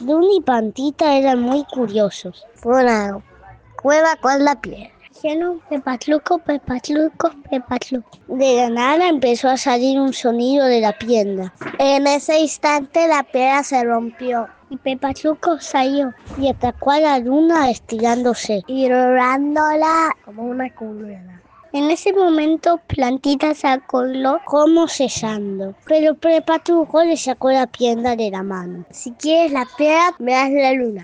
Luna y Pantita eran muy curiosos. Fue una cueva con la piedra. Dijeron Pepatluco, Pepatluco, Pepatluco. De la nada empezó a salir un sonido de la piedra. En ese instante la piedra se rompió y Pepatluco salió y atacó a la luna estirándose y robándola como una culebra. En ese momento Plantita se acordó como cesando, pero Pepatluco le sacó la piedra de la mano. Si quieres la piedra, me das la luna.